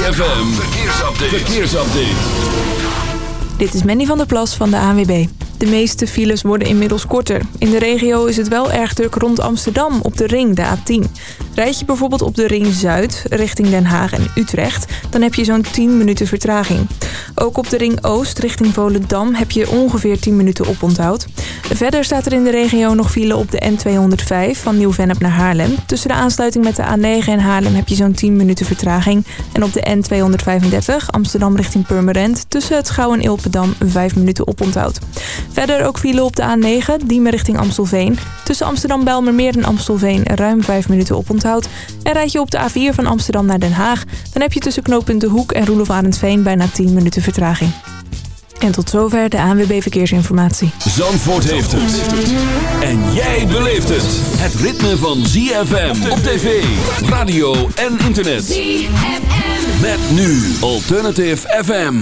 ZFM, verkeersupdate. verkeersupdate. Dit is Manny van der Plas van de ANWB. De meeste files worden inmiddels korter. In de regio is het wel erg druk rond Amsterdam op de ring, de A10. Rijd je bijvoorbeeld op de ring Zuid richting Den Haag en Utrecht... dan heb je zo'n 10 minuten vertraging. Ook op de ring Oost richting Volendam heb je ongeveer 10 minuten oponthoud. Verder staat er in de regio nog file op de N205 van Nieuw-Vennep naar Haarlem. Tussen de aansluiting met de A9 en Haarlem heb je zo'n 10 minuten vertraging. En op de N235 Amsterdam richting Purmerend... tussen het Gouw en Ilpendam 5 minuten oponthoud. Verder ook file op de A9, Diemen richting Amstelveen. Tussen Amsterdam-Belmermeer en Amstelveen ruim 5 minuten oponthoud. En rijd je op de A4 van Amsterdam naar Den Haag... dan heb je tussen knooppunt De Hoek en Roelof Arendsveen bijna 10 minuten vertraging. En tot zover de ANWB Verkeersinformatie. Zandvoort heeft het. En jij beleeft het. Het ritme van ZFM op tv, radio en internet. ZFM. Met nu Alternative FM.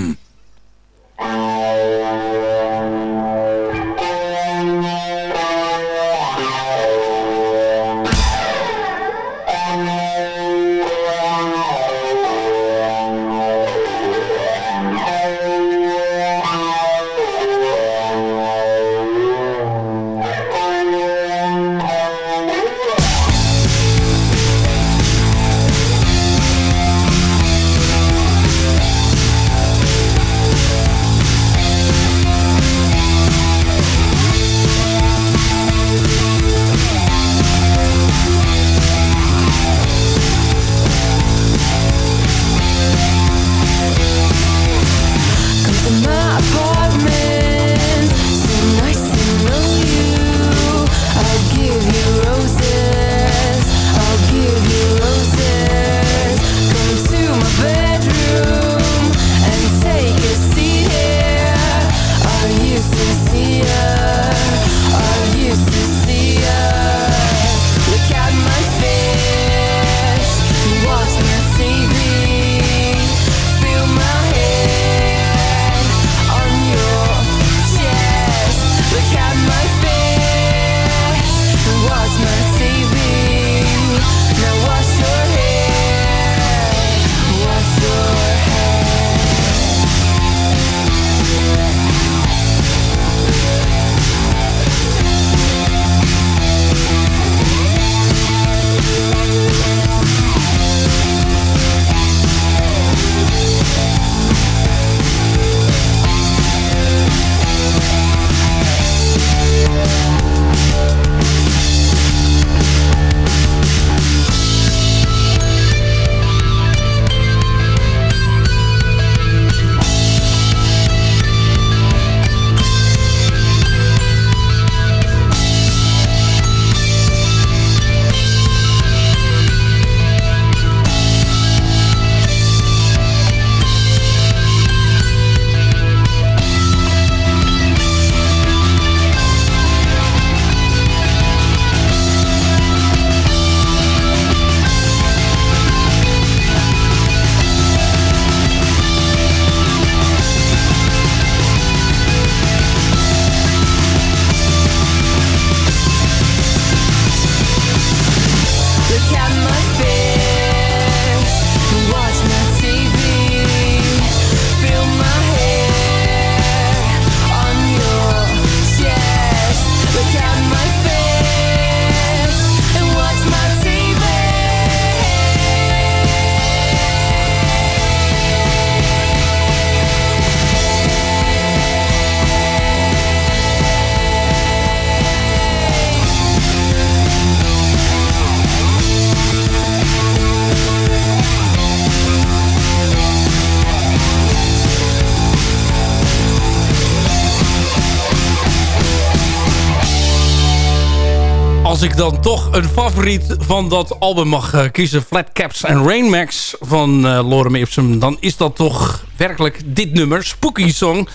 Dan toch een favoriet van dat album mag uh, kiezen... Flat Caps en Rainmax van uh, Lorem Ipsum... dan is dat toch werkelijk dit nummer, Spooky Song...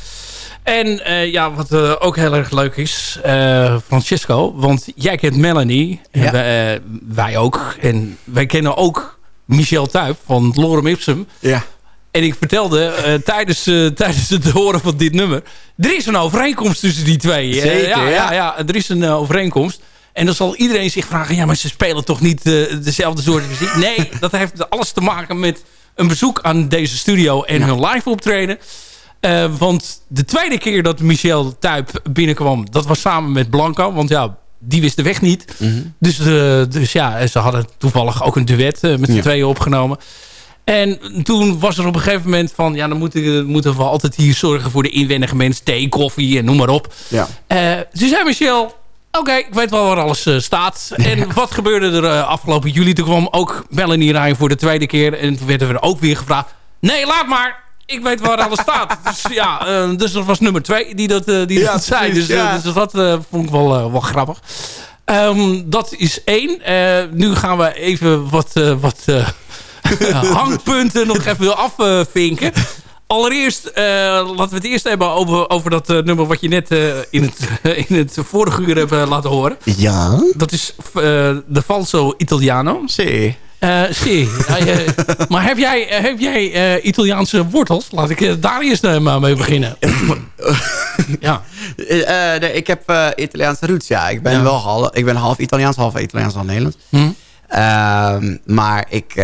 En uh, ja, wat uh, ook heel erg leuk is, uh, Francisco, want jij kent Melanie, ja. en wij, wij, ook. En wij kennen ook Michel Tuyp van Lorem Ipsum. Ja. En ik vertelde tijdens, tijdens het horen van dit nummer... er is een overeenkomst tussen die twee. Zeker, ja. ja, ja, er is een overeenkomst. En dan zal iedereen zich vragen... ja, maar ze spelen toch niet uh, dezelfde soort muziek? Nee, dat heeft alles te maken met een bezoek aan deze studio en hun live optreden. want de tweede keer dat Michel Tuip binnenkwam, dat was samen met Blanco. Want ja, die wist de weg niet. Mhm. dus, dus ja, ze hadden toevallig ook een duet met z'n tweeën opgenomen. En toen was er op een gegeven moment van... ja, dan moeten, moeten we altijd hier zorgen voor de inwendige mensen. Thee, koffie en noem maar op. Ja. Ze zei Michel... Oké, ik weet wel waar alles uh, staat. En wat gebeurde er uh, afgelopen juli? Toen kwam ook Melanie rijden voor de tweede keer. En toen werden we er ook weer gevraagd... Nee, laat maar. Ik weet waar alles staat. Dus ja, dus dat was nummer twee die dat, die ja, dat zei. Dus, ja. dus dat vond ik wel, wel grappig. Um, dat is één. nu gaan we even wat... wat hangpunten nog even afvinken. Allereerst, uh, laten we het eerst hebben over, over dat uh, nummer wat je net uh, in, het, in het vorige uur hebt laten horen. Ja. Dat is de Falso Italiano. Sì. sì. maar heb jij, heb jij Italiaanse wortels? Laat ik daar eerst maar mee beginnen. ja. nee, ik heb Italiaanse roots, ja. Ik ben ja. wel half, ik ben half Italiaans, half Italiaans, half Nederlands. Hm. Uh, maar ik...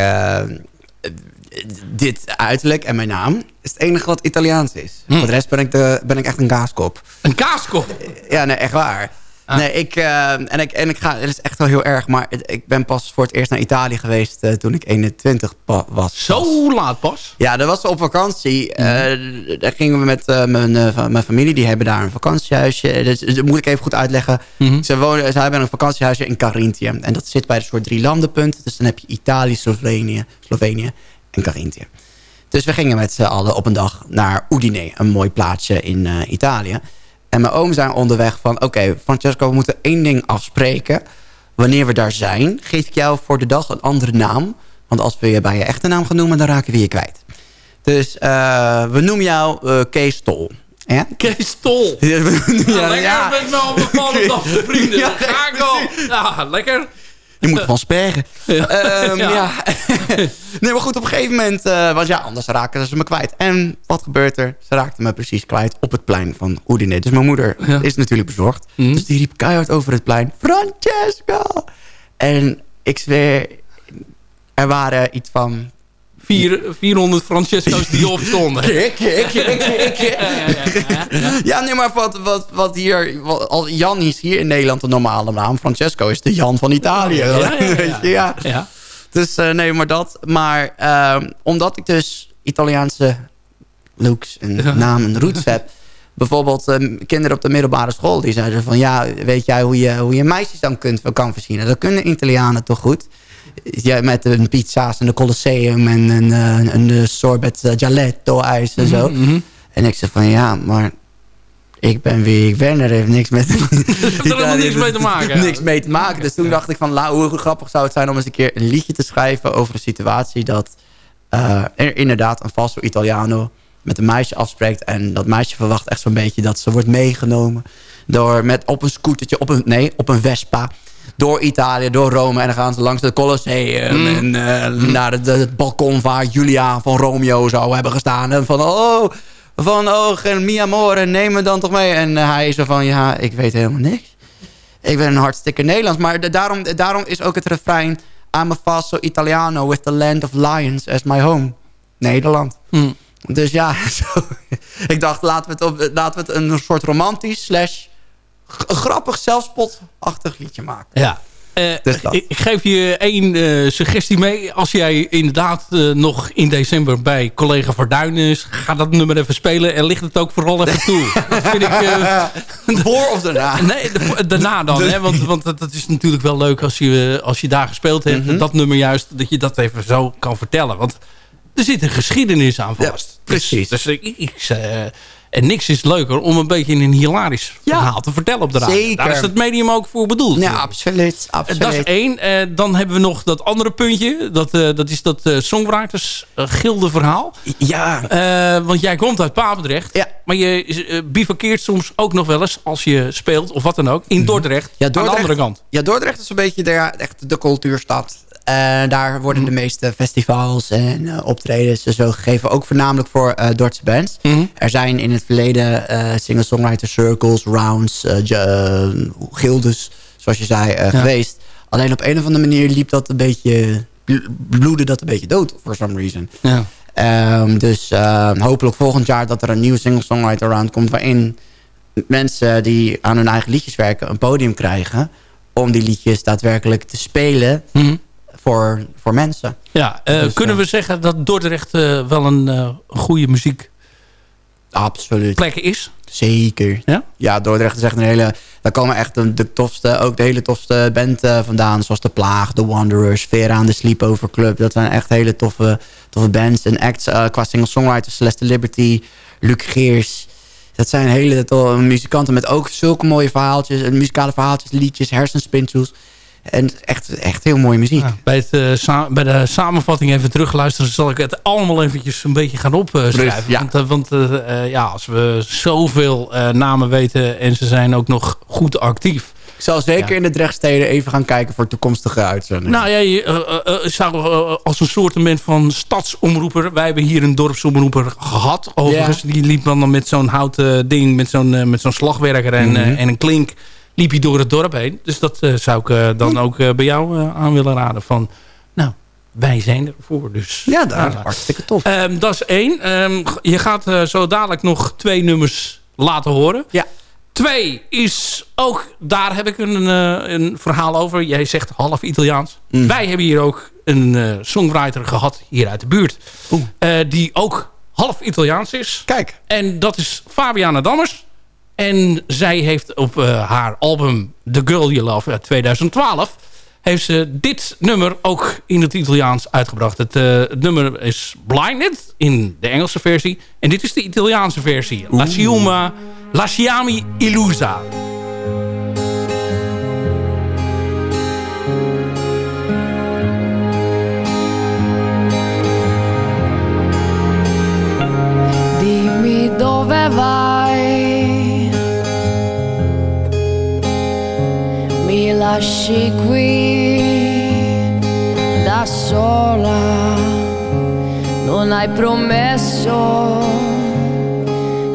Dit uiterlijk en mijn naam is het enige wat Italiaans is. Hm. Voor de rest ben ik, de, ben ik echt een kaaskop. Een kaaskop? Ja, nee, echt waar. Ah. Nee, ik, uh, en, ik, en ik ga, het is echt wel heel erg, maar ik ben pas voor het eerst naar Italië geweest uh, toen ik 21 was. Zo laat pas? Ja, dat was op vakantie. Mm -hmm. uh, daar gingen we met mijn, mijn familie, die hebben daar een vakantiehuisje. Dus, dat moet ik even goed uitleggen. Mm -hmm. ze, wonen, ze hebben een vakantiehuisje in Carinthië. En dat zit bij een soort drie landenpunt. Dus dan heb je Italië, Slovenië, Slovenië en Carinthië. Dus we gingen met z'n allen op een dag naar Udine, een mooi plaatsje in Italië. En mijn oom zijn onderweg van... oké, Francesco, we moeten één ding afspreken. Wanneer we daar zijn, geef ik jou voor de dag een andere naam. Want als we je bij je echte naam gaan noemen... dan raken we je kwijt. Dus uh, we noemen jou uh, Kees Tol. Ja? Kees Tol. ja, ja, lekker ja. bevallen dag vrienden. Ja, ga ik al. Ja, lekker. Je moet van sperren. Ja. Um, ja. ja. nee, maar goed, op een gegeven moment... Uh, want ja, anders raken ze me kwijt. En wat gebeurt er? Ze raakten me precies kwijt op het plein van Udine. Dus mijn moeder ja. is natuurlijk bezorgd. Mm. Dus die riep keihard over het plein... Francesco! En ik zweer... Er waren iets van Vier, 400 Francesco's die opstonden. Kik, kik, kik, kik. Ja, nee, maar wat, wat, wat hier... Wat, al Jan is hier in Nederland de normale naam. Francesco is de Jan van Italië. Ja, ja, ja. ja. Dus uh, nee, maar dat. Maar uh, omdat ik dus Italiaanse looks en naam en roots heb... Bijvoorbeeld uh, kinderen op de middelbare school... die zeiden van... ja, weet jij hoe je, hoe je meisjes dan kunt, kan voorzien? Dat kunnen Italianen toch goed? Ja, met een pizza's en de Colosseum en een, een, een sorbet Gialetto ijs en zo. Mm -hmm. En ik zeg van ja, maar ik ben wie ik ben. Er heeft niks met... er niks mee te maken. Niks mee te maken. Dus toen dacht ik van la, hoe grappig zou het zijn om eens een keer een liedje te schrijven over een situatie dat uh, er inderdaad een falso Italiano met een meisje afspreekt. En dat meisje verwacht echt zo'n beetje dat ze wordt meegenomen door met op een scootertje, op een, nee, op een Vespa door Italië, door Rome. En dan gaan ze langs het Colosseum. Hmm. Mm. En uh, naar het, het, balkon waar Julia van Romeo zou hebben gestaan. En van, oh, van, oh, mi amore, neem me dan toch mee. En uh, hij is zo van, ja, ik weet helemaal niks. Ik ben een hartstikke Nederlands. Maar de, daarom, daarom is ook het refrein... I'm a falso Italiano with the land of lions as my home. Nederland. Mm. Dus ja, zo, ik dacht, laten we, het op, laten we het een soort romantisch slash een grappig zelfspotachtig liedje maken. Ja. Uh, dus ik, ik, geef je één uh, suggestie mee. Als jij inderdaad uh, nog in december bij collega Verduin is... ga dat nummer even spelen en ligt het ook vooral even toe. dat vind ik... Voor of daarna? Nee, daarna dan. Hè? Want, want dat is natuurlijk wel leuk als je, als je daar gespeeld hebt. Mhm. Dat nummer juist, dat je dat even zo kan vertellen. Want er zit een geschiedenis aan vast. Ja, precies. Dus, dus ik... ik en niks is leuker om een beetje een hilarisch verhaal ja, te vertellen op de radio. Zeker. Daar is het medium ook voor bedoeld. Ja, absoluut. absoluut. Dat is één. Uh, dan hebben we nog dat andere puntje. Dat, uh, dat is dat uh, songwriters gilde verhaal. Ja. want jij komt uit Papendrecht. Ja. Maar je bivakkeert soms ook nog wel eens als je speelt of wat dan ook. In Dordrecht. Ja, Dordrecht aan de andere kant. Ja, Dordrecht is een beetje de, echt de cultuurstad. Uh, daar worden de meeste festivals en uh, optredens zo gegeven. Ook voornamelijk voor uh, Dordtse bands. Mm -hmm. Er zijn in het verleden singer-songwriter circles, rounds, gildes, zoals je zei, ja. geweest. Alleen op een of andere manier liep dat een beetje, bloedde dat een beetje dood, for some reason. Ja. Ehm, dus uh, hopelijk volgend jaar dat er een nieuwe singer-songwriter round komt... waarin mensen die aan hun eigen liedjes werken een podium krijgen... om die liedjes daadwerkelijk te spelen Mhm. Voor, voor mensen. Ja, uh, Dus, kunnen ja. we zeggen dat Dordrecht uh, wel een goede muziekplek Absoluut. is? Zeker. Ja? Ja, Dordrecht is echt een hele... Daar komen echt de, de tofste, ook de hele tofste band uh, vandaan. Zoals De Plaag, The Wanderers, Vera aan de Sleepover Club. Dat zijn echt hele toffe, toffe bands. En acts uh, qua singer-songwriters. Celeste Liberty, Luc Geers. Dat zijn hele toffe muzikanten met ook zulke mooie verhaaltjes. Muzikale verhaaltjes, liedjes, hersenspinsels. En echt, echt heel mooie muziek. Ja, bij, het, uh, sa bij de samenvatting even terugluisteren... zal ik het allemaal eventjes een beetje gaan opschrijven. Ja. Want, uh, want uh, ja, als we zoveel namen weten... en ze zijn ook nog goed actief... Ik zal zeker ja. in de Drechtsteden even gaan kijken voor toekomstige uitzendingen. Nou ja, je zou als een soort van stadsomroeper... Wij hebben hier een dorpsomroeper gehad. Overigens, yeah. die liep dan met zo'n houten ding... met zo'n met zo'n slagwerker en, mm -hmm. en een klink liep je door het dorp heen. Dus dat uh, zou ik uh, dan ook uh, bij jou aan willen raden. Van, nou, wij zijn ervoor. Dus, ja, dat is hartstikke tof. Um, dat is één. Um, je gaat zo dadelijk nog twee nummers laten horen. Ja. Twee is ook, daar heb ik een, een verhaal over. Jij zegt half Italiaans. Mm. Wij hebben hier ook een songwriter gehad hier uit de buurt. die ook half Italiaans is. Kijk. En dat is Fabiana Dammers. En zij heeft op uh, haar album The Girl You Love uit 2012... heeft ze dit nummer ook in het Italiaans uitgebracht. Het, uh, het nummer is Blinded in de Engelse versie. En dit is de Italiaanse versie. La Ciuma, La Ciami Illusa. Dimmi dove vai lasci qui da sola, non hai promesso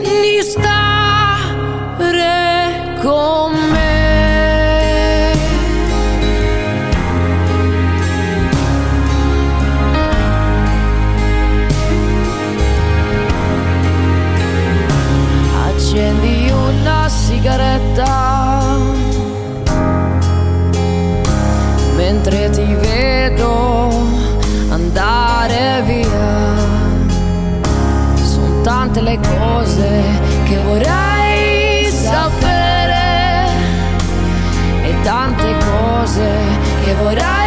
di stare con me. Accendi una sigaretta mentre ti vedo andare via. Sono tante le cose che vorrei sapere e tante cose che vorrei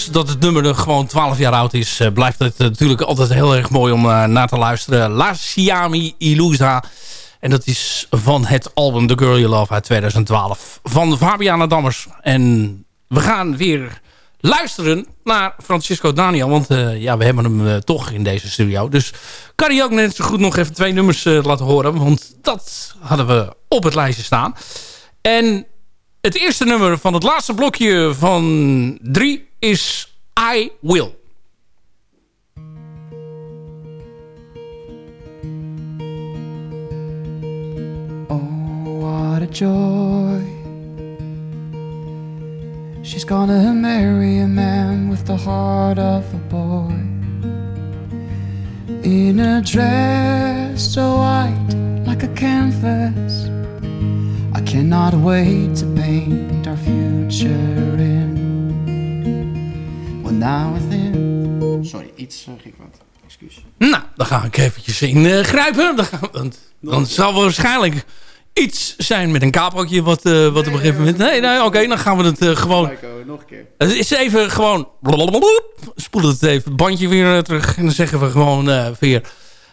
dat het nummer er gewoon 12 jaar oud is... blijft het natuurlijk altijd heel erg mooi om naar te luisteren. La Siami Ilusa. En dat is van het album The Girl You Love uit 2012. Van Fabiana Dammers. En we gaan weer luisteren naar Francisco Daniel. Want ja, we hebben hem toch in deze studio. Dus kan hij ook net zo goed nog even twee nummers laten horen. Want dat hadden we op het lijstje staan. En het eerste nummer van het laatste blokje van drie is I Will. Oh, what a joy. She's gonna marry a man with the heart of a boy. In a dress so white like a canvas. I cannot wait to paint our future in. Now within. Sorry, iets uh, ging wat. Excuus. Nou, dan ga ik eventjes ingrijpen. Uh, dan, dan, dan zal waarschijnlijk iets zijn met een kapotje wat, uh, wat op een gegeven moment... Nee, nee oké, dan gaan we het uh, gewoon... Nog een keer. Het is even gewoon... Spoelen het even het bandje weer terug. En dan zeggen we gewoon uh, weer...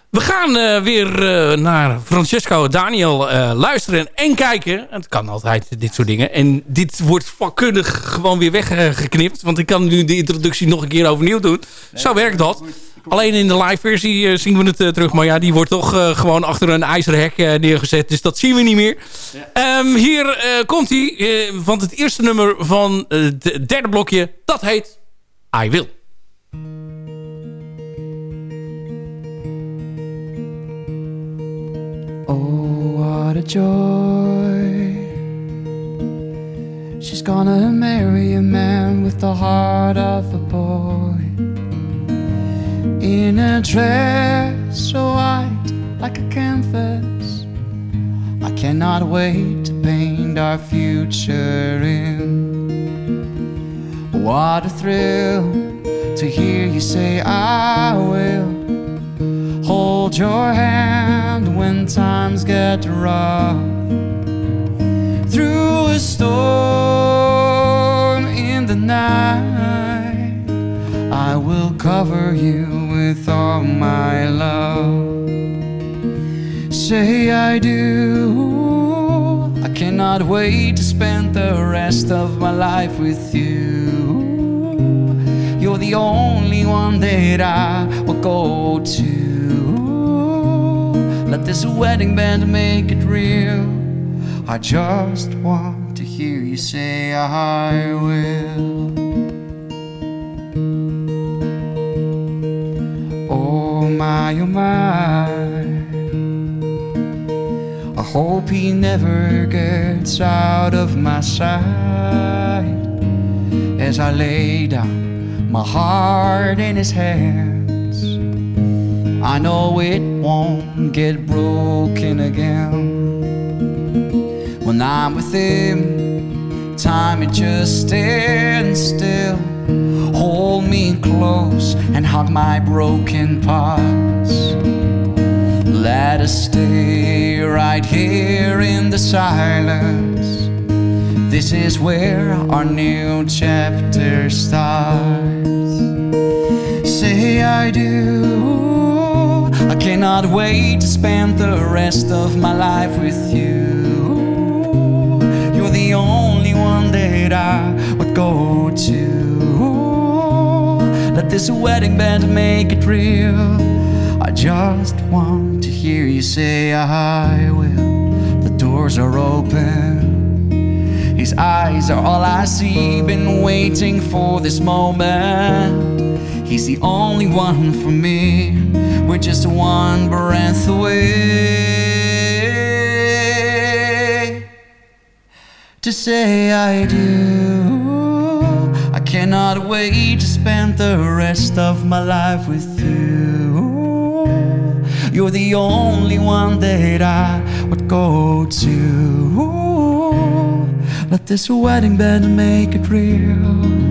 We gaan uh, weer uh, naar Francesco Daniel uh, luisteren en kijken. Het kan altijd, dit soort dingen. En dit wordt vakkundig gewoon weer weggeknipt. Want ik kan nu de introductie nog een keer overnieuw doen. Nee, Zo werkt dat. Alleen in de live versie zien we het terug. Maar ja, die wordt toch gewoon achter een ijzeren hek neergezet. Dus dat zien we niet meer. Ja. Um, hier komt hij. want het eerste nummer van het derde blokje, dat heet I Will. Oh, what a joy. She's gonna marry a man with the heart of a boy. In a dress so white like a canvas. I cannot wait to paint our future in. What a thrill to hear you say, I will hold your hand when times get rough. Through a storm in the night, I will cover you with all my love. Say I do. I cannot wait to spend the rest of my life with you. You're the only one that I will go to. Let this wedding band to make it real. I just want to hear you say I will. Oh my, oh my. I hope he never gets out of my sight as I lay down my heart in his hands. I know it won't get broken again. When I'm with him, time it just stands still. Hold me close and hug my broken parts. Let us stay right here in the silence. This is where our new chapter starts. Say I do cannot wait to spend the rest of my life with you. You're the only one that I would go to. Let this wedding band make it real. I just want to hear you say, I will. The doors are open. His eyes are all I see. Been waiting for this moment. He's the only one for me. We're just one breath away to say I do. I cannot wait to spend the rest of my life with you. You're the only one that I would go to. Let this wedding band make it real.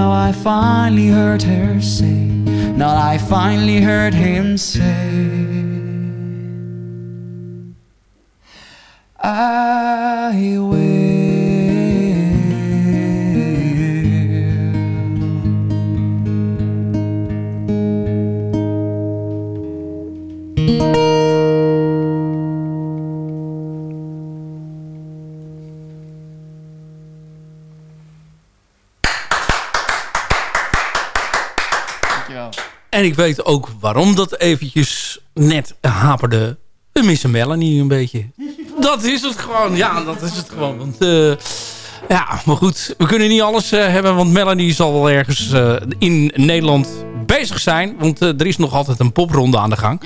Now I finally heard her say, now I finally heard him say, I will. En ik weet ook waarom dat eventjes net haperde. We missen Melanie een beetje. Dat is het gewoon. Ja, dat is het gewoon. Want, eh, ja, maar goed. We kunnen niet alles uh, hebben. Want Melanie zal wel ergens uh, in Nederland bezig zijn. Want er is nog altijd een popronde aan de gang.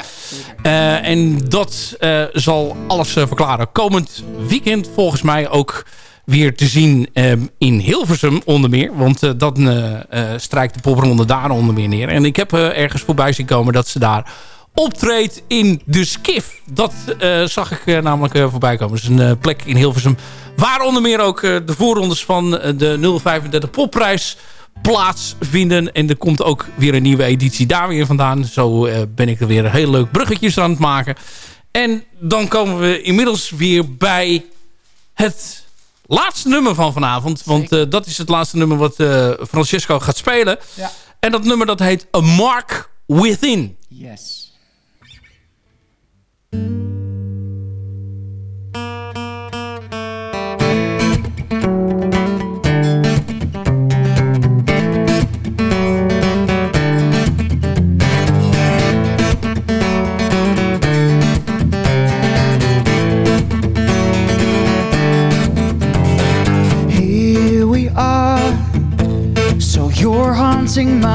en dat zal alles verklaren. Komend weekend volgens mij ook weer te zien um, in Hilversum onder meer. Want uh, dat uh, strijkt de popronde daar onder meer neer. En ik heb ergens voorbij zien komen dat ze daar optreedt in de Skif. Dat zag ik namelijk voorbij komen. Dus een plek in Hilversum. Waar onder meer ook de voorrondes van de 035 popprijs plaatsvinden. En er komt ook weer een nieuwe editie daar weer vandaan. Zo ben ik er weer heel leuk bruggetjes aan het maken. En dan komen we inmiddels weer bij het laatste nummer van vanavond. Want uh, dat is het laatste nummer wat uh, Francesco gaat spelen. Ja. En dat nummer dat heet A Mark Within. Yes. Haunting my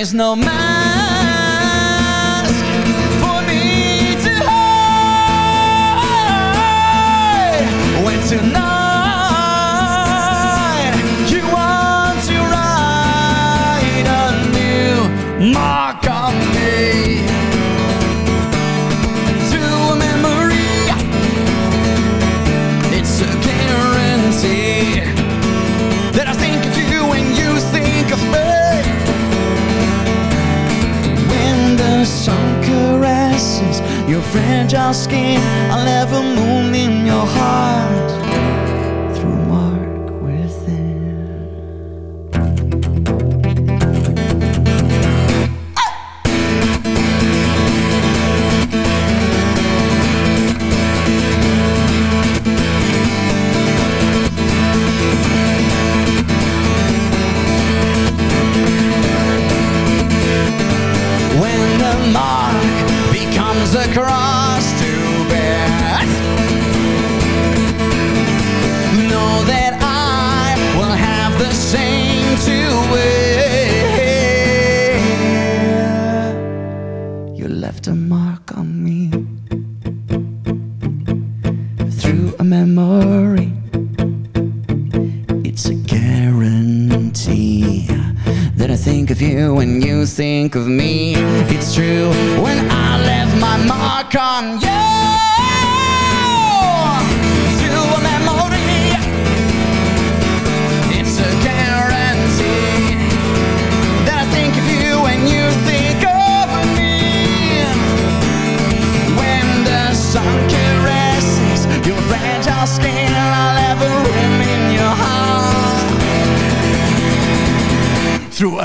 is no mask fragile skin, I'll a moon in your heart think of me.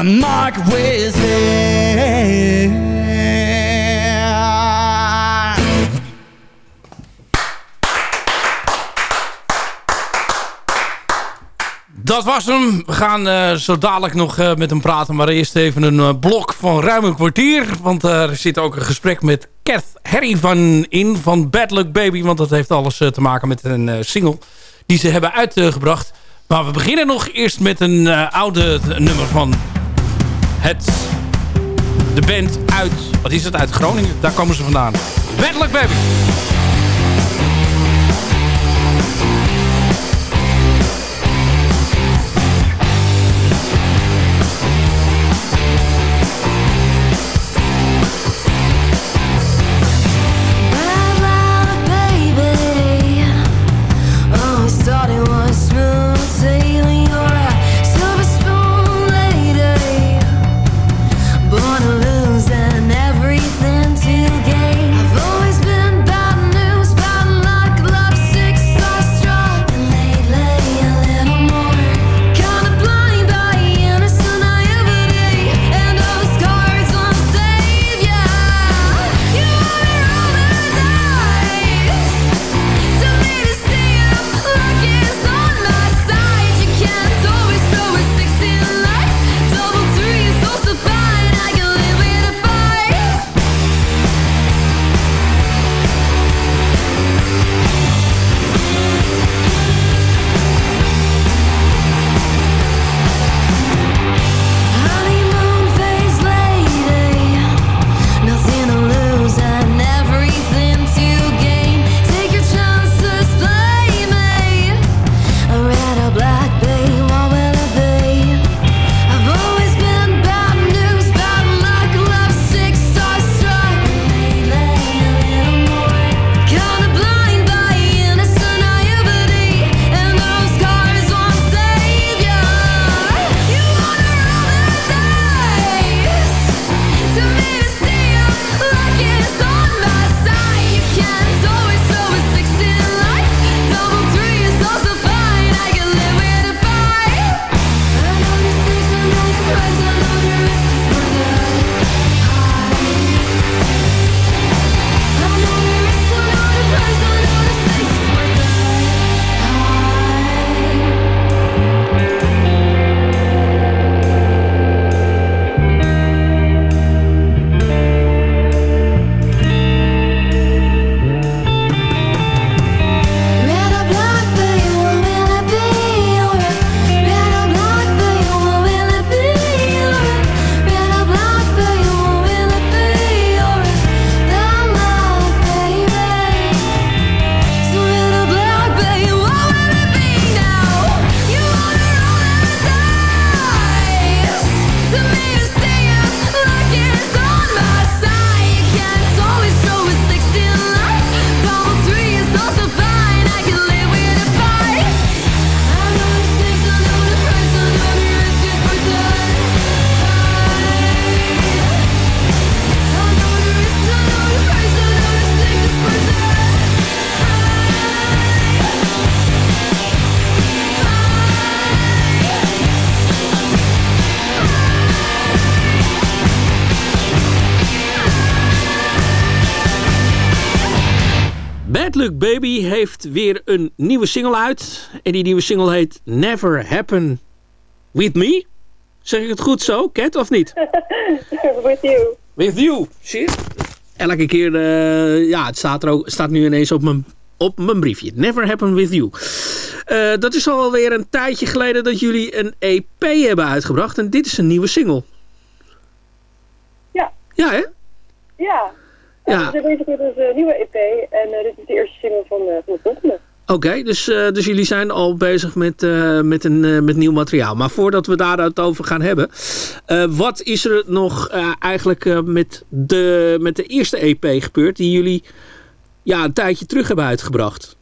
Mark it. Dat was hem. We gaan uh, zo dadelijk nog uh, met hem praten. Maar eerst even een uh, blok van ruim een kwartier. Want er zit ook een gesprek met Kath Harry van in. Van Bad Luck Baby. Want dat heeft alles te maken met een single die ze hebben uitgebracht. Maar we beginnen nog eerst met een oude nummer van het... De band uit... Wat is het? Uit Groningen. Daar komen ze vandaan. Bad Luck Baby. Baby heeft weer een nieuwe single uit. En die nieuwe single heet Never Happen With Me. Zeg ik het goed zo, Cat, of niet? With You. With You, shit. Elke keer, uh, ja, het staat, er ook, staat nu ineens op mijn, op mijn briefje. Never Happen With You. Uh, dat is alweer een tijdje geleden dat jullie een EP hebben uitgebracht. En dit is een nieuwe single. Ja. Ja, hè? Ja. Ja. We zijn bezig met een nieuwe EP en uh, dit is de eerste single van, uh, van de volgende. Oké, okay, dus, uh, dus jullie zijn al bezig met, met, een, met nieuw materiaal. Maar voordat we daar het over gaan hebben... wat is er nog eigenlijk met, de, met de eerste EP gebeurd... die jullie ja, een tijdje terug hebben uitgebracht?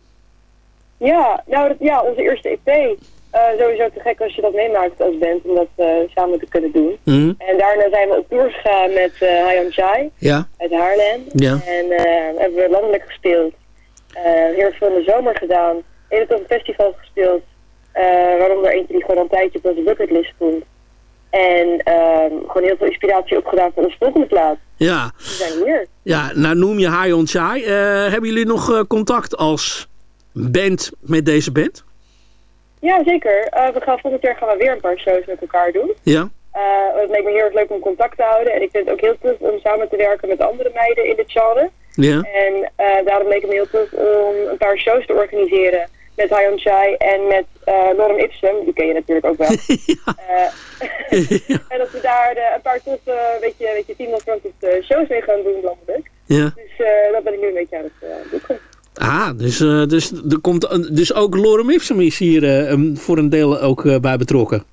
Ja, nou dat, ja, onze eerste EP uh, sowieso te gek als je dat meemaakt als band, om dat uh, samen te kunnen doen. Mm. En daarna zijn we op tour gegaan met uh, Hayam Chai ja. uit Haarlem. Ja. En hebben we landelijk gespeeld. Eh, heel veel in de zomer gedaan. Hele toffe festivals gespeeld. eh waaronder eentje die gewoon een tijdje op onze bucketlist stond. En ehm, gewoon heel veel inspiratie opgedaan voor onze volgende plaat. Ja, zijn hier. ja nou noem je High on Chai. Eh, hebben jullie nog eh, contact als band met deze band? Ja, zeker. Eh, we gaan volgend jaar gaan we weer een paar shows met elkaar doen. Ja? Eh, het leek me heel erg leuk om contact te houden. En ik vind het ook heel tof om samen te werken met andere meiden in dit genre. Ja? En eh, daarom leek het me heel tof om een paar shows te organiseren. Met on Chai en met Lorem Ipsum. Die ken je natuurlijk ook wel. En dat we daar een paar toffe, weet je, weet je, team of shows mee gaan doen landelijk. Ja. Dus eh dat ben ik nu een beetje aan het eh, zoeken. Dus, eh, dus, er komt, dus ook Lorem Ipsum is hier eh, voor een deel ook eh, bij betrokken.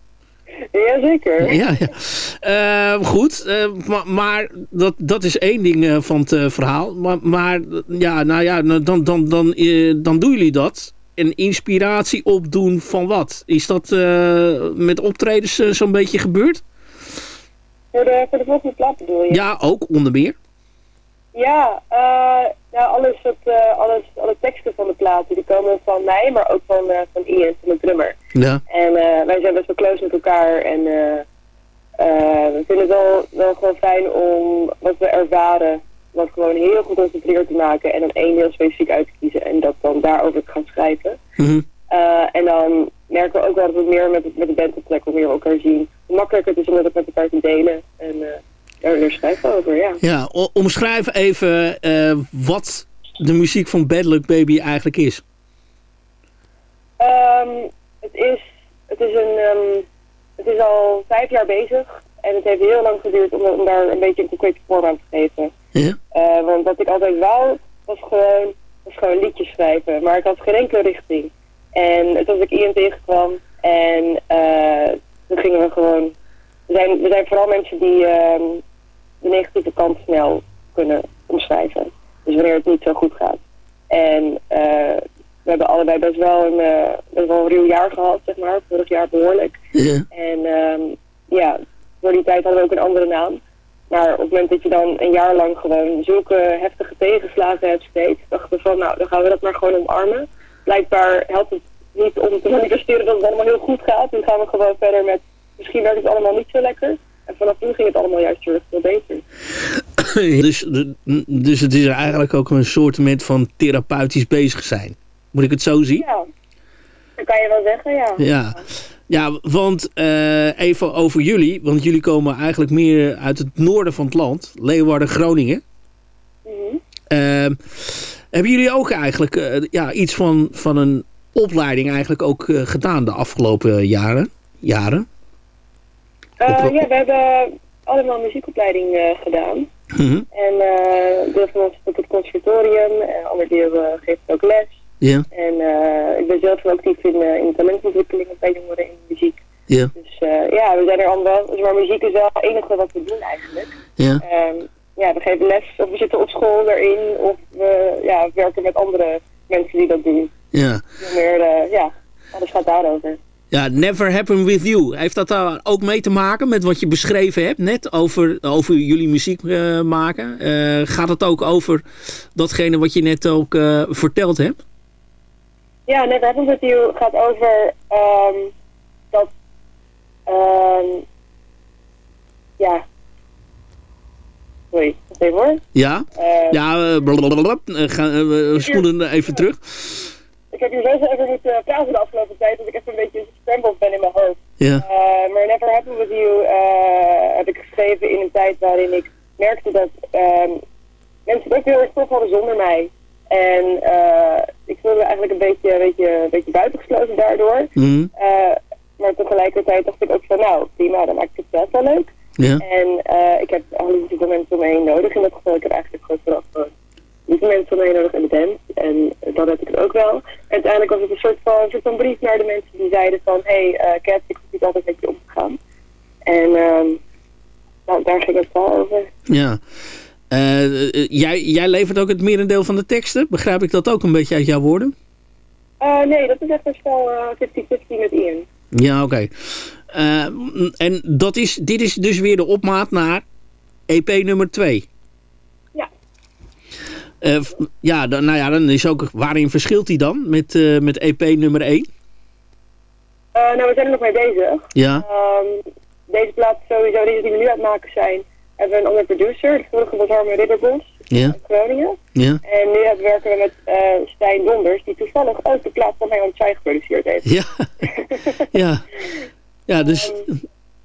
Jazeker. Ja, ja. Goed, maar, maar dat, dat is één ding van het verhaal. Maar, maar ja, nou ja, nou, dan, dan, dan, dan doen jullie dat. En inspiratie opdoen van wat? Is dat met optredens zo'n beetje gebeurd? Voor de, voor de volgende plaat bedoel je? Ja, ook onder meer. Ja, eh, ja alles, wat, eh, alles, alle teksten van de platen die komen van mij, maar ook van, eh, van Ian, van de drummer. Ja. En wij zijn best wel close met elkaar en we vinden het wel, wel gewoon fijn om wat we ervaren, wat gewoon heel goed concentreerd te maken en dan één heel specifiek uit te kiezen en dat dan daarover te gaan schrijven. Eh, en dan merken we ook wel dat we meer met, met de band op plek, hoe meer we elkaar zien, hoe makkelijker het is om dat met elkaar te delen. En daar, we over, ja. Ja, omschrijf even eh, wat de muziek van Bad Luck Baby eigenlijk is. Ehm, het, is, het, is een, ehm, het is al vijf jaar bezig en het heeft heel lang geduurd om, om daar een beetje een concrete vorm aan te geven. Ja? Eh, want wat ik altijd wou, was gewoon, was gewoon liedjes schrijven. Maar ik had geen enkele richting. En toen ik Ian tegenkwam en eh, toen gingen we gewoon... We zijn, we zijn vooral mensen die ehm, de negatieve kant snel kunnen omschrijven. Dus wanneer het niet zo goed gaat. En eh, we hebben allebei best wel een, eh, best wel een ruw jaar gehad, zeg maar. Vorig jaar behoorlijk. Ja. En ehm, ja, voor die tijd hadden we ook een andere naam. Maar op het moment dat je dan een jaar lang gewoon zulke heftige tegenslagen hebt steeds, dachten we van nou, dan gaan we dat maar gewoon omarmen. Blijkbaar helpt het niet om te manifesteren dat het allemaal heel goed gaat. Dan gaan we gewoon verder met, misschien werkt het allemaal niet zo lekker. En vanaf toen ging het allemaal juist erg veel beter. dus, dus het is eigenlijk ook een soort van therapeutisch bezig zijn. Moet ik het zo zien? Ja, dat kan je wel zeggen, ja. Ja, ja want eh, even over jullie. Want jullie komen eigenlijk meer uit het noorden van het land. Leeuwarden, Groningen. Mhm. Ehm, hebben jullie ook eigenlijk eh, ja, iets van, van een opleiding eigenlijk ook eh, gedaan de afgelopen jaren? jaren? Op- ja, we hebben allemaal muziekopleiding eh, gedaan. Mhm. En eh deel van ons op het conservatorium, en ander deel geeft ook les. Ja, En eh, ik ben zelf wel actief in, eh, in talentontwikkeling bij jongeren in muziek. ja, Dus ja, we zijn er allemaal. Dus maar muziek is wel het enige wat we doen eigenlijk. ja. Ehm, ja, we geven les of we zitten op school erin of we ja, werken met andere mensen die dat doen. ja. Meer, ja, alles gaat daarover. Ja, Never Happen With You. Heeft dat daar ook mee te maken met wat je beschreven hebt net over, over jullie muziek eh, maken? Eh, gaat het ook over datgene wat je net ook eh, verteld hebt? Ja, Never Happens With You gaat over ehm, dat, ehm, ja, sorry, even hoor. Ja? Ja, blablabla. Ga- eh, we spoelen even terug. Ik heb hier zo even moeten praten de afgelopen tijd, dat ik even een beetje scrambled ben in mijn hoofd. Ja, Uh, maar Never Happen With You eh, heb ik geschreven in een tijd waarin ik merkte dat ehm, mensen het ook heel erg tof hadden zonder mij. En eh, ik voelde me eigenlijk een beetje, een beetje, een beetje buitengesloten daardoor. Mhm. Eh, maar tegelijkertijd dacht ik ook van nou, prima, dan maak ik het zelf wel leuk. ja. En eh, ik heb alle lieve mensen om me heen nodig. In dat geval, ik heb eigenlijk gewoon lieve mensen om me heen nodig in de band. En eh, dat heb ik het ook wel. Uiteindelijk was het een soort van, een soort van brief naar de mensen die zeiden van... Hé, hey, eh Kat, ik hoef niet altijd met je om te gaan. En ehm, nou, daar ging het wel over. ja. Eh, eh, jij, jij levert ook het merendeel van de teksten. Begrijp ik dat ook een beetje uit jouw woorden? Nee, dat is echt wel eh, 50-50 met Ian. Ja, oké. En dat is, dit is dus weer de opmaat naar EP nummer 2. Ja. Eh, ja, dan, nou ja, dan is ook, waarin verschilt hij dan met, eh, met EP nummer 1? Eh, nou, we zijn er nog mee bezig. Ja, Ehm, deze plaat sowieso, deze die we nu aan het maken zijn, hebben we een andere producer. De vorige was Harme Ridderbos ja, uit Groningen. ja. En nu werken we met Stijn Donders, die toevallig ook de plaat van mij Chai geproduceerd heeft. Ja, ja. ja dus, d-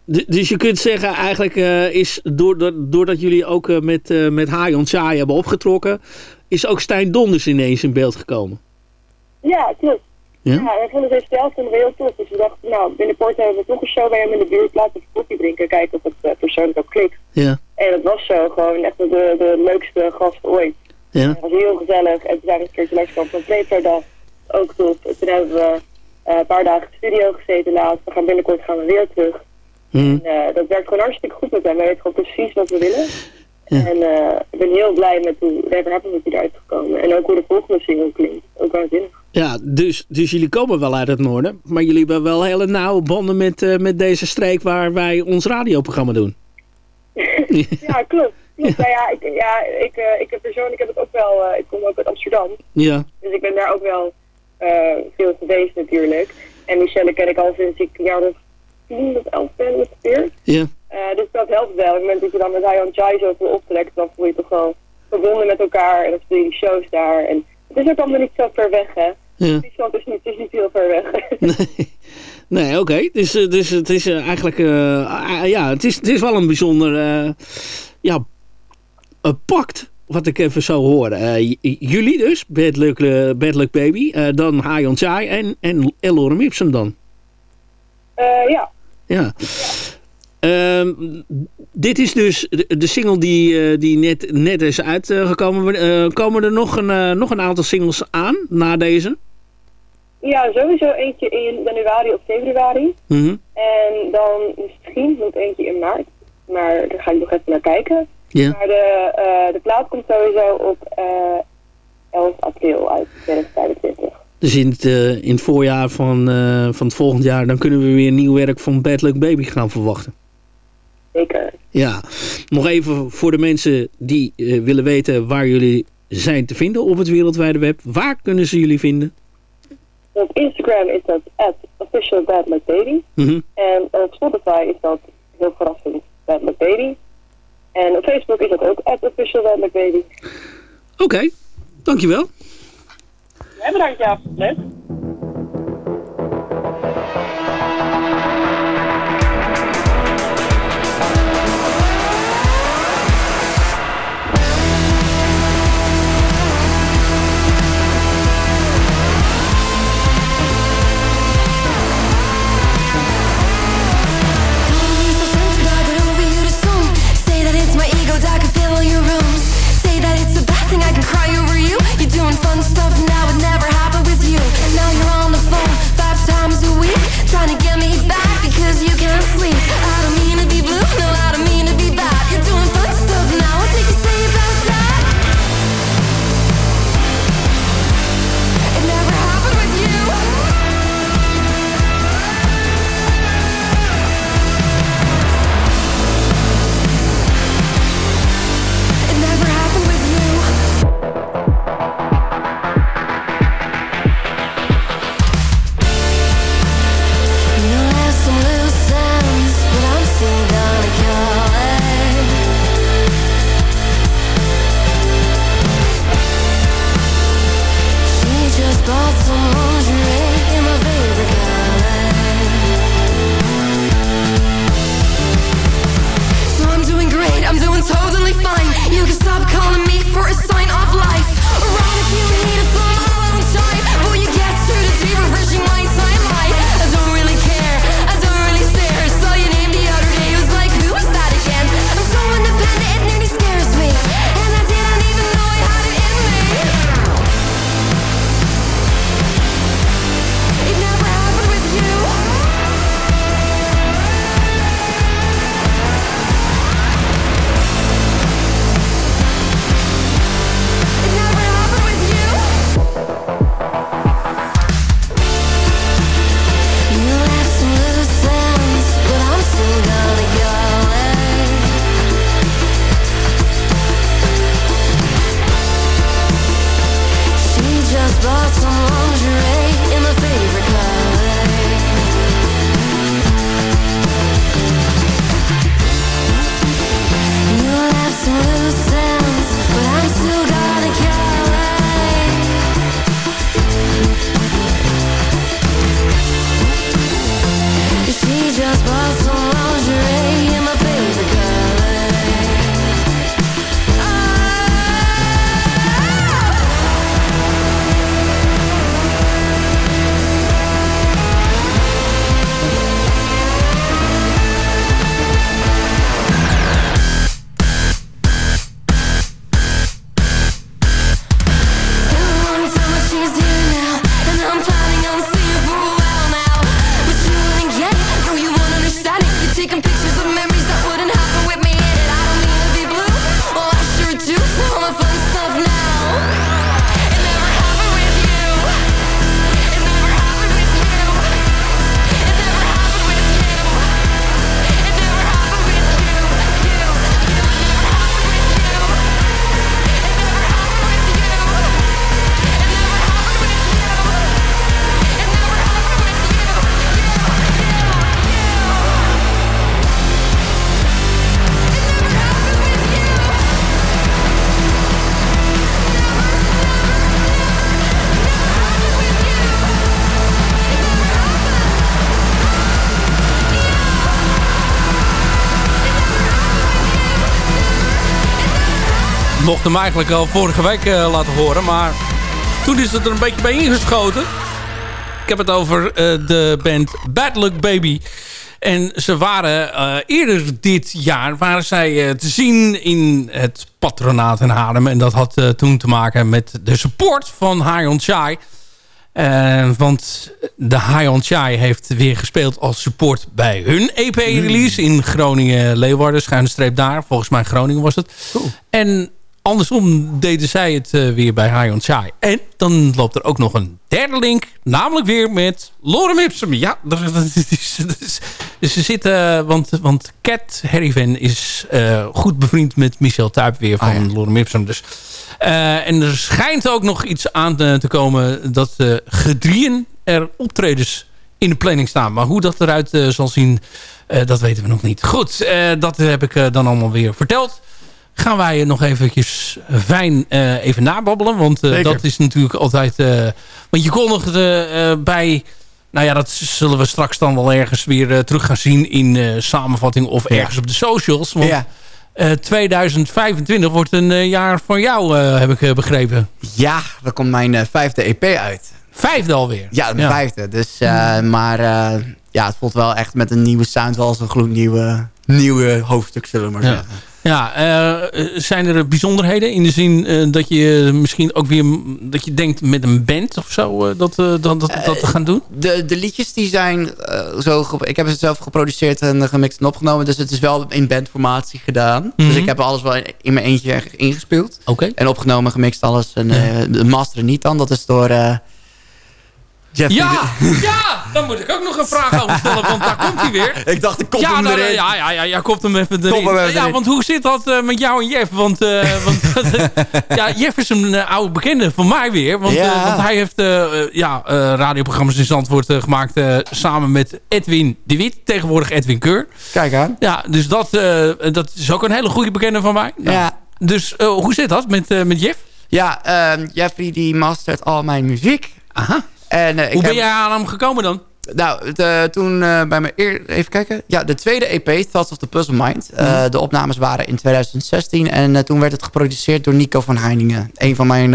dus je kunt zeggen eigenlijk eh, is doordat, doordat jullie ook eh, met, eh met Hayon Chai hebben opgetrokken, is ook Stijn Donders ineens in beeld gekomen. Ja, klopt. Ja? Ja, we vonden stijl vonden we heel tof. Dus we dachten, nou, binnenkort hebben we toch een show bij hem in de buurt. Laten we een koffie drinken, kijken of het persoonlijk ook klikt. Ja, En dat was zo, gewoon echt de, de leukste gast ooit. ja, Het was heel gezellig. En toen zijn we een keertje langsgekomen van Playpro-dag. Ook top. En toen hebben we een paar dagen studio gezeten laatst. We gaan binnenkort gaan we weer terug. Hm, En, eh, dat werkt gewoon hartstikke goed met hem. Hij weet gewoon precies wat we willen. Ja. En eh, ik ben heel blij met hoe Never Happens dat hij eruit gekomen. En ook hoe de volgende single klinkt. Ook waanzinnig. ja dus, dus jullie komen wel uit het noorden, maar jullie hebben wel hele nauwe banden met, eh, met deze streek waar wij ons radioprogramma doen. Ja, klopt. klopt. Nou ja, ik, ja, ik, ik heb persoonlijk heb het ook wel, ik kom ook uit Amsterdam. Ja, Dus ik ben daar ook wel veel geweest natuurlijk. En Michelle ken ik al sinds ik jaar of tien of elf ben ongeveer. ja, Eh dus dat helpt wel. Op het moment dat je dan met Hayan Chai zoveel optrekt, dan voel je toch wel verbonden met elkaar. En dan speel je die shows daar. En het is ook allemaal niet zo ver weg, hè. ja. Friesland is niet, het is niet heel ver weg. Nee, nee oké. Dus, dus het is eh, eigenlijk... eh, ah, ja, het is, het is wel een bijzonder... ja, een pact, wat ik even zo hoor. Eh, j- jullie dus, Bad Luck, Bad Luck Baby. eh, dan Hayon Chai en, en Elorem Ipsum dan. Ja, Ja. Ehm, dit is dus de, single die, eh, die net, net is uitgekomen. Eh, komen er nog een, eh, nog een aantal singles aan na deze? ja, sowieso eentje in januari of februari. Mhm. En dan misschien nog eentje in maart. Maar daar ga ik nog even naar kijken. Maar de, de plaat komt sowieso op eh 11 april uit 2025. Dus in het, eh, in het voorjaar van, eh, van het volgend jaar... dan kunnen we weer nieuw werk van Bad Luck Baby gaan verwachten. Zeker. Ja, nog even voor de mensen die eh, willen weten waar jullie zijn te vinden op het wereldwijde web. Waar kunnen ze jullie vinden? Op Instagram is dat at official Bad Luck Baby. Mhm. En op Spotify is dat heel verrassend Bad Luck Baby. En op Facebook is dat ook at official Bad Luck Baby. Oké, dankjewel. Jaap. Leuk. Say hem eigenlijk al vorige week uh, laten horen. Maar toen is het er een beetje bij ingeschoten. Ik heb het over uh, de band Bad Luck Baby. En ze waren uh, eerder dit jaar waren zij te zien in het patronaat in Haarlem. En dat had toen te maken met de support van High on Chai. Want de High on Chai heeft weer gespeeld als support bij hun EP-release in Groningen-Leeuwarden. Schuine streep daar. Volgens mij Groningen was het. Cool. En andersom deden zij het uh, weer bij High on Chai. En dan loopt er ook nog een derde link. Namelijk weer met Lorem Ipsum. Ja, dat is, dat is, dus ze zitten... Want, want Cat Harryven is uh, goed bevriend met Michel Tuyp weer van ah, ja. Lorem Ipsum. Dus uh, en er schijnt ook nog iets aan te, te komen dat gedrieën er optredens in de planning staan. Maar hoe dat eruit zal zien, dat weten we nog niet. Goed, dat heb ik dan allemaal weer verteld. Gaan wij nog eventjes fijn even nababbelen. Want dat is natuurlijk altijd... want je kondigde bij... Nou ja, dat zullen we straks dan wel ergens weer terug gaan zien in samenvatting of ergens op de socials. Want ja. 2025 wordt een uh, jaar voor jou, uh, heb ik begrepen. Ja, er komt mijn vijfde EP uit. Vijfde alweer? Ja, de ja. vijfde. Dus, maar ja, het voelt wel echt met een nieuwe sound wel als een gloednieuwe nieuwe hoofdstuk, zullen we maar zeggen. Ja, uh, zijn er bijzonderheden in de zin uh, dat je misschien ook weer dat je denkt met een band of zo uh, dat, dat, dat, dat te gaan doen? De, de liedjes die zijn zo... Ik heb het zelf geproduceerd en gemixt en opgenomen. Dus het is wel in bandformatie gedaan. Mm -hmm. Dus ik heb alles wel in mijn eentje ingespeeld. Okay. En opgenomen, gemixt, alles. En ja. de masteren niet dan. Dat is door... Jeffrey ja, ja, dan moet ik ook nog een vraag over stellen, want daar komt hij weer. Ik dacht, ik kom ja, hem erin. Ja, ja, ja, komt hem even erin. Kom hem even ja, want hoe zit dat uh, met jou en Jeff? Want, uh, want ja, Jeff is een uh, oude bekende van mij weer. Want, ja. want hij heeft ja, radioprogramma's in Zandvoort gemaakt samen met Edwin de Wit. Tegenwoordig Edwin Keur. Kijk aan. Ja, dus dat, dat is ook een hele goede bekende van mij. Nou, ja. Dus hoe zit dat met, met Jeff? Ja, ehm, Jeffrey die mastert al mijn muziek. Aha. En, uh, Hoe ben heb... jij aan hem gekomen dan? Nou, de, toen uh, bij mijn eer... Even kijken. Ja, de tweede EP, Thoughts of the Puzzle Mind. Mm uh, de opnames waren in 2016. En toen werd het geproduceerd door Nico van Heiningen. Een van mijn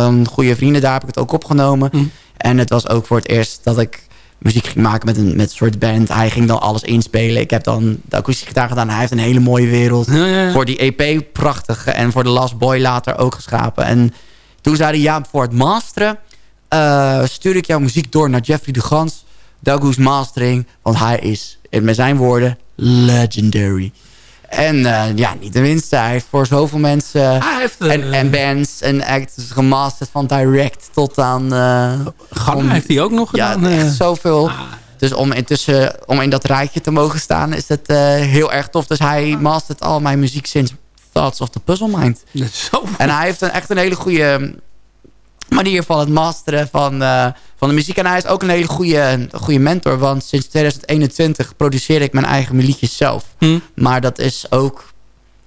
um, goede vrienden. Daar heb ik het ook opgenomen. Mm -hmm. En het was ook voor het eerst dat ik muziek ging maken met een, met een soort band. Hij ging dan alles inspelen. Ik heb dan de akoestische gitaar gedaan. Hij heeft een hele mooie wereld. Ja, ja, ja. Voor die EP prachtig. En voor de Last Boy later ook geschapen. En toen zei hij, ja, voor het masteren uh, stuur ik jouw muziek door naar Jeffrey de Gans. Douglas Mastering. Want hij is, met zijn woorden, legendary. En uh, ja, niet de minste. Hij heeft voor zoveel mensen heeft, uh, en, en bands en acts gemasterd van direct tot aan... Uh, Gang heeft hij ook nog gedaan? Ja, echt zoveel. Ah. Dus om, intussen, om in dat rijtje te mogen staan is het heel erg tof. Dus hij mastert al mijn muziek sinds Thoughts of the Puzzle Mind. Zo. En hij heeft een, echt een hele goede manier van het masteren van, uh, van de muziek. En hij is ook een hele goede, goede mentor. Want sinds 2021 produceer ik mijn eigen liedjes zelf. Hm. Maar dat is ook...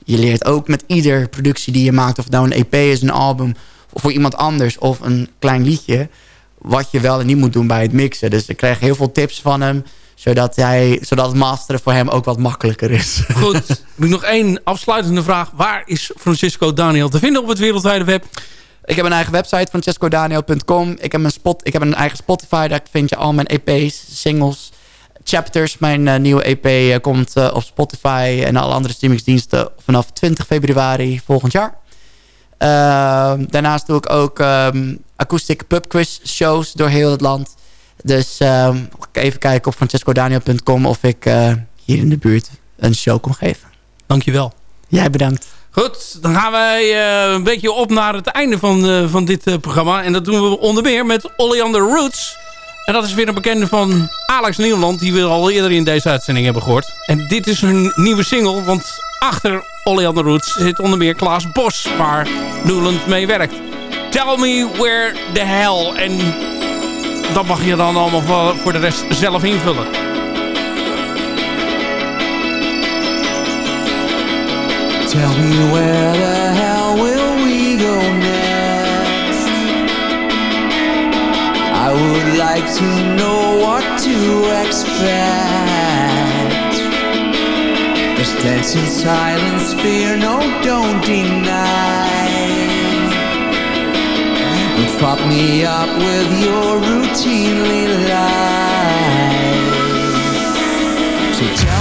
Je leert ook met ieder productie die je maakt... of het nou een EP is, een album... of voor iemand anders of een klein liedje... wat je wel en niet moet doen bij het mixen. Dus ik krijg heel veel tips van hem... zodat, hij, zodat het masteren voor hem ook wat makkelijker is. Goed. Heb ik nog één afsluitende vraag. Waar is Francisco Daniel te vinden op het wereldwijde web? Ik heb een eigen website, francescodaniel.com. Ik, heb een spot, ik heb een eigen Spotify, daar vind je al mijn EP's, singles, chapters. Mijn uh, nieuwe EP uh, komt uh, op Spotify en alle andere streamingsdiensten vanaf 20 februari volgend jaar. Ehm, daarnaast doe ik ook um, acoustic pub quiz shows door heel het land. Dus ehm, even kijken op francescodaniel.com of ik hier in de buurt een show kom geven. Dankjewel. Jij bedankt. Goed, dan gaan wij uh, een beetje op naar het einde van, uh, van dit uh, programma. En dat doen we onder meer met Oleander Roots. En dat is weer een bekende van Alex Nieuwland... die we al eerder in deze uitzending hebben gehoord. En dit is hun nieuwe single, want achter Oleander Roots... zit onder meer Klaas Bos, waar Nieuwland mee werkt. Tell me where the hell. En dat mag je dan allemaal voor de rest zelf invullen. Tell me where the hell will we go next? I would like to know what to expect. There's tense in silence, fear, no, don't deny. And pop me up with your routinely lies. So tell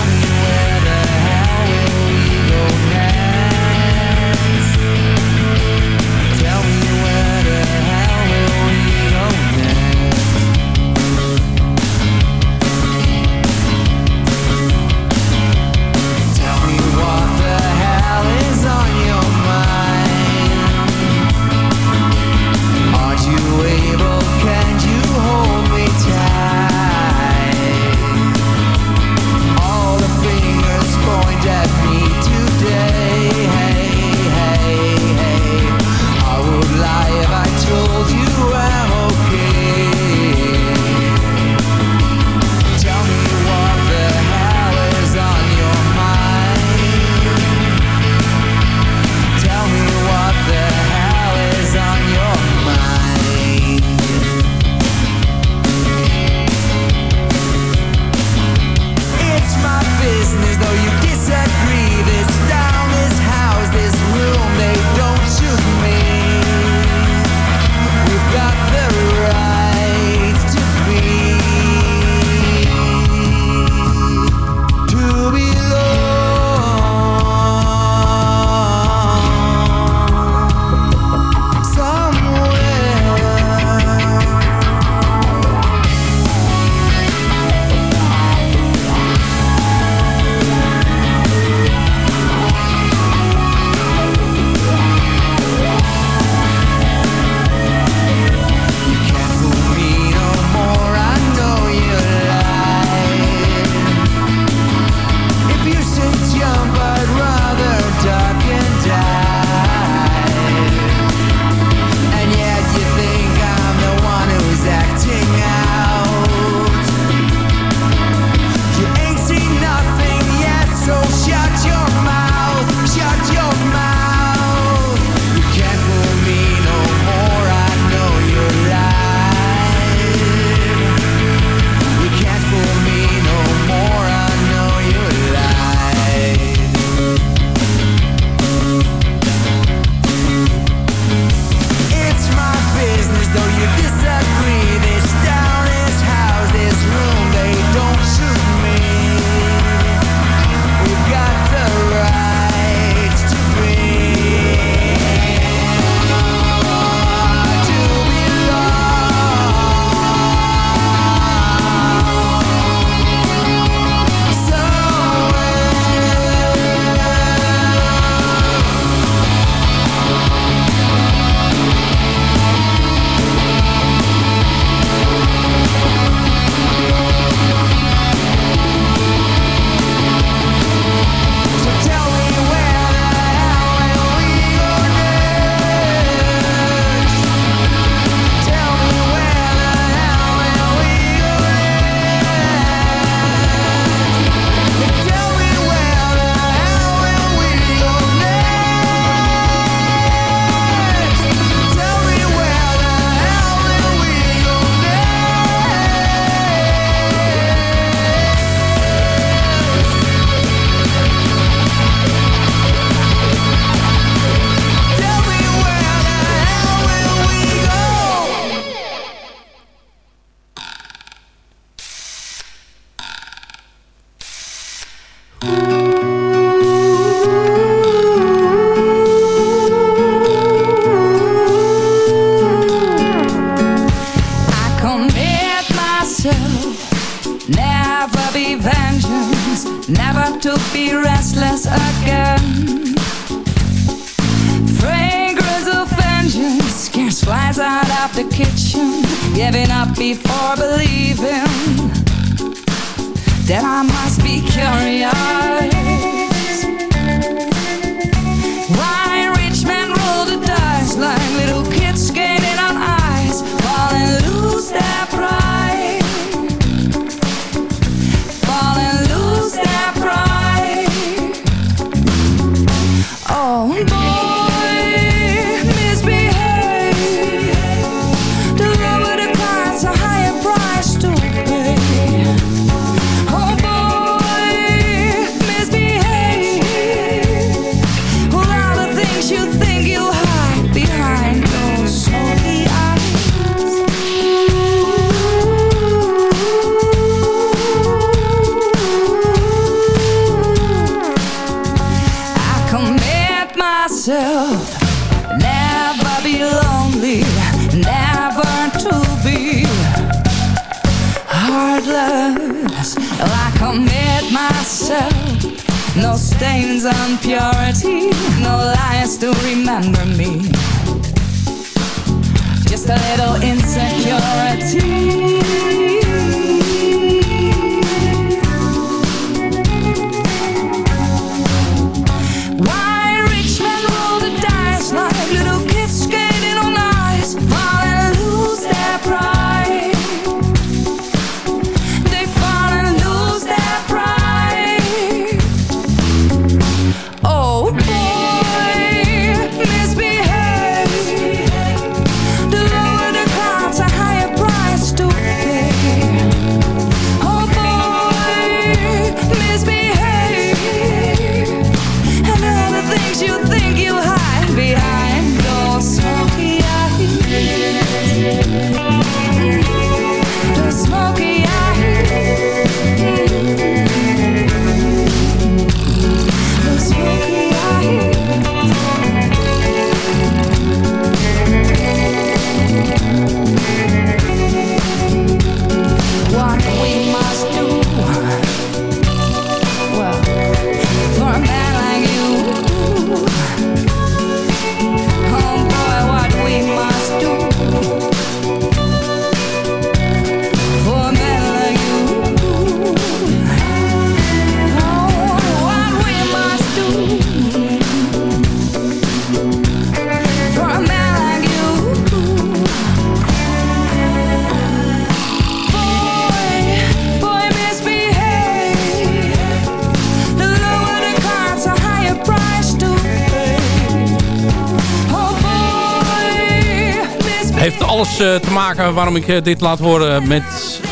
te maken waarom ik eh, dit laat horen met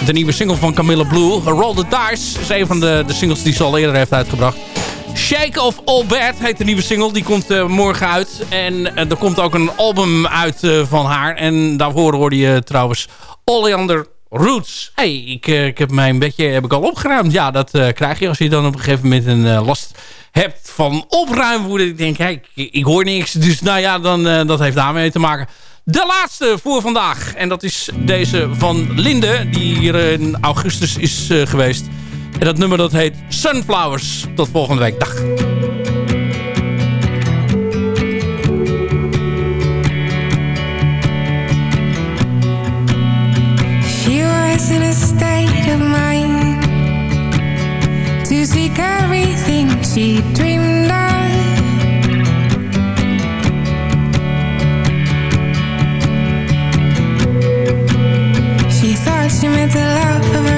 de nieuwe single van Camilla Blue. Roll the Dice is een van de, de singles die ze al eerder heeft uitgebracht. Shake of All Bad heet de nieuwe single. Die komt eh, morgen uit. En eh, er komt ook een album uit eh, van haar. En daarvoor hoorde je trouwens Oleander Roots. hey, ik, eh, ik heb mijn bedje heb ik al opgeruimd. Ja, dat eh, krijg je als je dan op een gegeven moment een eh, last hebt van opruimwoede. Ik denk, kijk, ik, hoor niks. Dus nou ja, dan, eh, dat heeft daarmee te maken. De laatste voor vandaag. En dat is deze van Linde. Die hier in augustus is eh, geweest. En dat nummer dat heet Sunflowers. Tot volgende week. Dag. She in a state of mind everything she of. She thought she met the love of